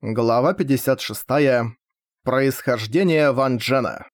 Глава 56. Происхождение Ван Джена.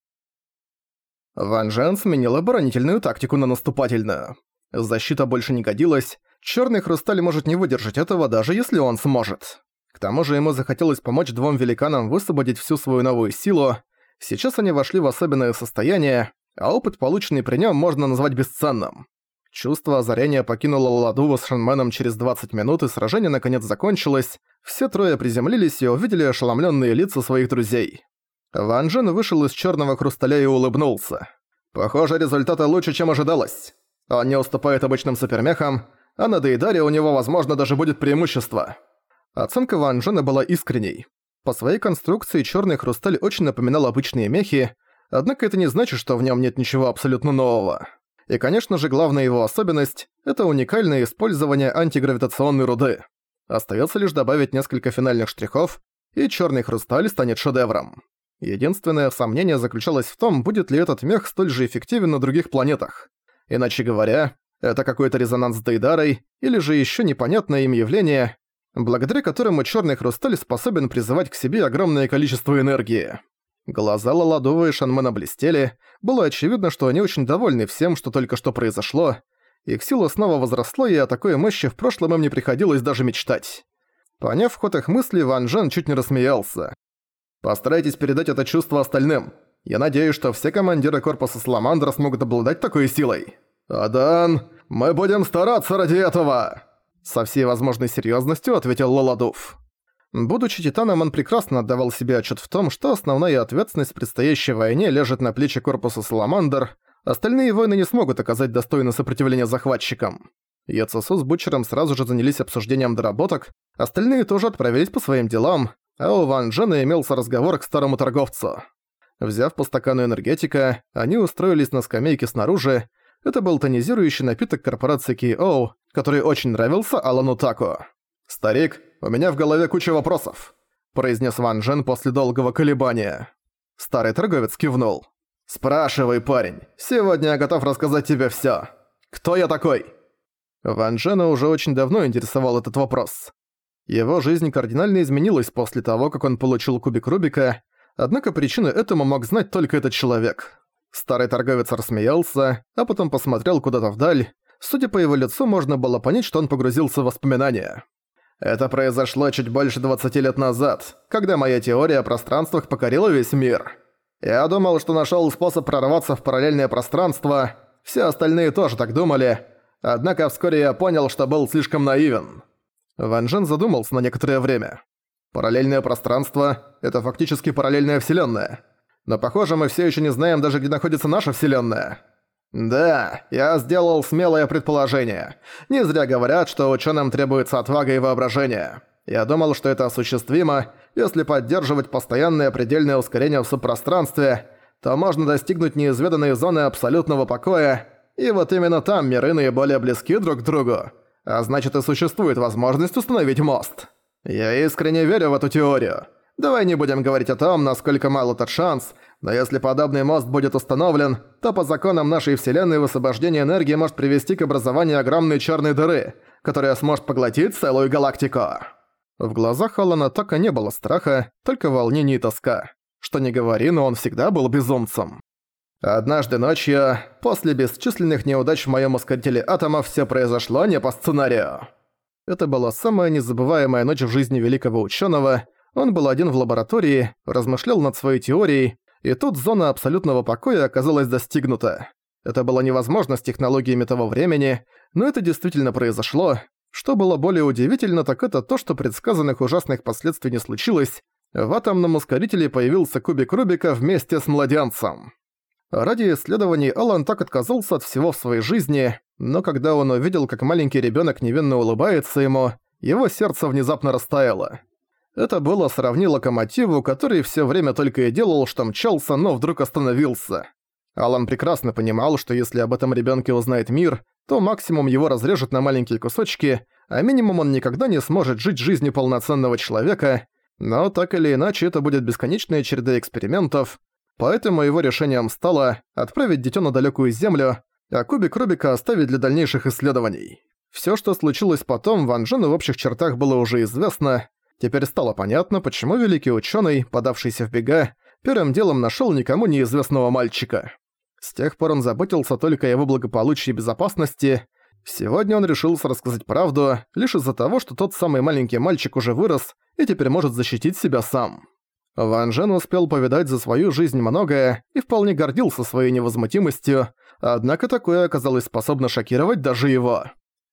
Ван Джен сменил оборонительную тактику на наступательную. Защита больше не годилась, черный хрусталь может не выдержать этого, даже если он сможет. К тому же ему захотелось помочь двум великанам высвободить всю свою новую силу. Сейчас они вошли в особенное состояние, а опыт, полученный при нем, можно назвать бесценным. Чувство озарения покинуло Ладуву с Шанменом через 20 минут, и сражение наконец закончилось. Все трое приземлились и увидели ошеломленные лица своих друзей. Ван Джен вышел из черного хрусталя и улыбнулся. «Похоже, результаты лучше, чем ожидалось. Он не уступает обычным супермехам, а на Дейдаре у него, возможно, даже будет преимущество». Оценка Ван Джена была искренней. По своей конструкции черный хрусталь очень напоминал обычные мехи, однако это не значит, что в нем нет ничего абсолютно нового. И, конечно же, главная его особенность – это уникальное использование антигравитационной руды. Остается лишь добавить несколько финальных штрихов, и черный хрусталь станет шедевром. Единственное сомнение заключалось в том, будет ли этот мех столь же эффективен на других планетах. Иначе говоря, это какой-то резонанс с Дейдарой, или же еще непонятное им явление, благодаря которому черный хрусталь способен призывать к себе огромное количество энергии. Глаза Лаладова и Шанмена блестели, было очевидно, что они очень довольны всем, что только что произошло. Их сила снова возросла, и о такой мощи в прошлом им не приходилось даже мечтать. Поняв ход их мыслей, Ван Джен чуть не рассмеялся. «Постарайтесь передать это чувство остальным. Я надеюсь, что все командиры корпуса Саламандра смогут обладать такой силой. Адан, мы будем стараться ради этого!» Со всей возможной серьезностью ответил Лоладув. Будучи титаном, он прекрасно отдавал себе отчет в том, что основная ответственность в предстоящей войне лежит на плечи корпуса Саламандр, остальные воины не смогут оказать достойное сопротивление захватчикам. Яцесу с Бутчером сразу же занялись обсуждением доработок, остальные тоже отправились по своим делам, а у Ван Джена имелся разговор к старому торговцу. Взяв по стакану энергетика, они устроились на скамейке снаружи, это был тонизирующий напиток корпорации K.O., который очень нравился Алану Тако. «Старик, у меня в голове куча вопросов», – произнес Ван Джен после долгого колебания. Старый торговец кивнул. «Спрашивай, парень. Сегодня я готов рассказать тебе всё. Кто я такой?» Ван Джена уже очень давно интересовал этот вопрос. Его жизнь кардинально изменилась после того, как он получил кубик Рубика, однако причину этому мог знать только этот человек. Старый торговец рассмеялся, а потом посмотрел куда-то вдаль. Судя по его лицу, можно было понять, что он погрузился в воспоминания. Это произошло чуть больше 20 лет назад, когда моя теория о пространствах покорила весь мир. Я думал, что нашёл способ прорваться в параллельное пространство, все остальные тоже так думали, однако вскоре я понял, что был слишком наивен. Ван Джен задумался на некоторое время. Параллельное пространство – это фактически параллельная вселенная. Но похоже, мы все еще не знаем даже, где находится наша вселенная. Да, я сделал смелое предположение. Не зря говорят, что ученым требуется отвага и воображение. Я думал, что это осуществимо, если поддерживать постоянное предельное ускорение в субпространстве, то можно достигнуть неизведанной зоны абсолютного покоя, и вот именно там миры наиболее близки друг к другу. А значит и существует возможность установить мост. Я искренне верю в эту теорию. Давай не будем говорить о том, насколько мал этот шанс, но если подобный мост будет установлен, то по законам нашей Вселенной высвобождение энергии может привести к образованию огромной черной дыры, которая сможет поглотить целую галактику. В глазах Алана и не было страха, только волнение и тоска. Что не говори, но он всегда был безумцем. Однажды ночью, после бесчисленных неудач в моем ускорителе атомов, все произошло не по сценарию. Это была самая незабываемая ночь в жизни великого ученого, он был один в лаборатории, размышлял над своей теорией, и тут зона абсолютного покоя оказалась достигнута. Это было невозможно с технологиями того времени, но это действительно произошло. Что было более удивительно, так это то, что предсказанных ужасных последствий не случилось. В атомном ускорителе появился кубик Рубика вместе с младенцем. Ради исследований Алан так отказался от всего в своей жизни, но когда он увидел, как маленький ребенок невинно улыбается ему, его сердце внезапно растаяло. Это было сравни локомотиву, который все время только и делал, что мчался, но вдруг остановился. Алан прекрасно понимал, что если об этом ребенке узнает мир, то максимум его разрежет на маленькие кусочки, а минимум он никогда не сможет жить жизнью полноценного человека, но так или иначе это будет бесконечная череда экспериментов, поэтому его решением стало отправить дитё на далекую землю, а кубик Рубика оставить для дальнейших исследований. Все, что случилось потом, Ван Джену в общих чертах было уже известно, Теперь стало понятно, почему великий ученый, подавшийся в бега, первым делом нашел никому неизвестного мальчика. С тех пор он заботился только о его благополучии и безопасности. Сегодня он решился рассказать правду, лишь из-за того, что тот самый маленький мальчик уже вырос и теперь может защитить себя сам. Ван Жен успел повидать за свою жизнь многое и вполне гордился своей невозмутимостью, однако такое оказалось способно шокировать даже его.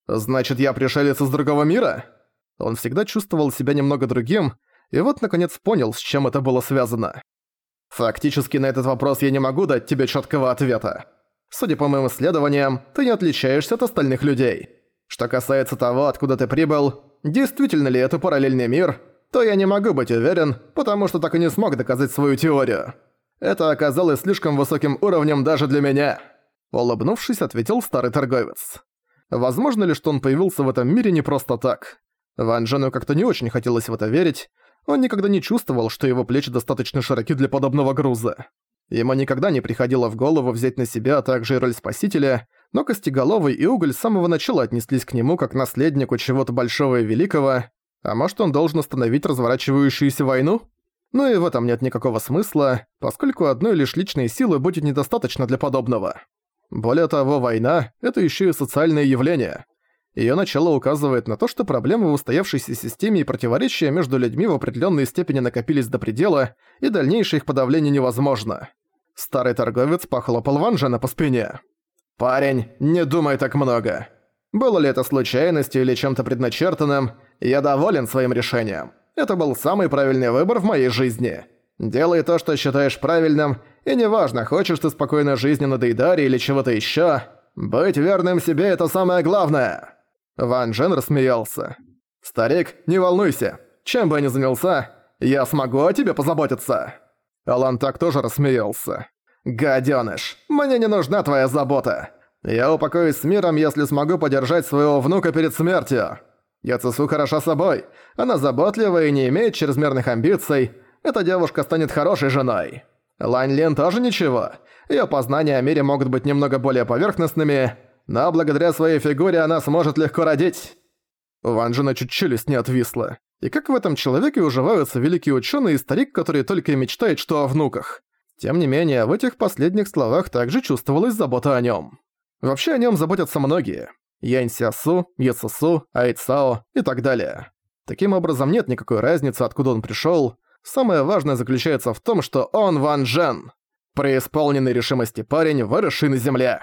«Значит, я пришелец из другого мира?» Он всегда чувствовал себя немного другим, и вот наконец понял, с чем это было связано. «Фактически на этот вопрос я не могу дать тебе четкого ответа. Судя по моим исследованиям, ты не отличаешься от остальных людей. Что касается того, откуда ты прибыл, действительно ли это параллельный мир, то я не могу быть уверен, потому что так и не смог доказать свою теорию. Это оказалось слишком высоким уровнем даже для меня», — улыбнувшись, ответил старый торговец. Возможно ли, что он появился в этом мире не просто так? Ван Джену как-то не очень хотелось в это верить, он никогда не чувствовал, что его плечи достаточно широки для подобного груза. Ему никогда не приходило в голову взять на себя также и роль спасителя, но Костеголовый и Уголь с самого начала отнеслись к нему как наследнику чего-то большого и великого, а может, он должен остановить разворачивающуюся войну? Ну и в этом нет никакого смысла, поскольку одной лишь личной силы будет недостаточно для подобного. Более того, война – это еще и социальное явление. Ее начало указывает на то, что проблемы в устоявшейся системе и противоречия между людьми в определенной степени накопились до предела, и дальнейшее их подавление невозможно. Старый торговец похлопал Ванжена по спине. «Парень, не думай так много. Было ли это случайностью или чем-то предначертанным, я доволен своим решением. Это был самый правильный выбор в моей жизни. Делай то, что считаешь правильным, и неважно, хочешь ты спокойной жизни на Дейдаре или чего-то ещё, быть верным себе – это самое главное!» Ван Джен рассмеялся. «Старик, не волнуйся. Чем бы я ни занялся, я смогу о тебе позаботиться!» Алан так тоже рассмеялся. «Гадёныш, мне не нужна твоя забота. Я упокоюсь с миром, если смогу подержать своего внука перед смертью. Яцесу хороша собой. Она заботлива и не имеет чрезмерных амбиций. Эта девушка станет хорошей женой. Лань Лин тоже ничего. Её познания о мире могут быть немного более поверхностными, но благодаря своей фигуре она сможет легко родить». У Ван Джена чуть челюсть не отвисла. И как в этом человеке уживаются великий ученый и старик, который только и мечтает, что о внуках. Тем не менее, в этих последних словах также чувствовалась забота о нем. Вообще о нем заботятся многие. Янь Сиасу, Яцесу, Айцао и так далее. Таким образом, нет никакой разницы, откуда он пришел. Самое важное заключается в том, что он Ван Джен. Преисполненный решимости парень, выросший на земле.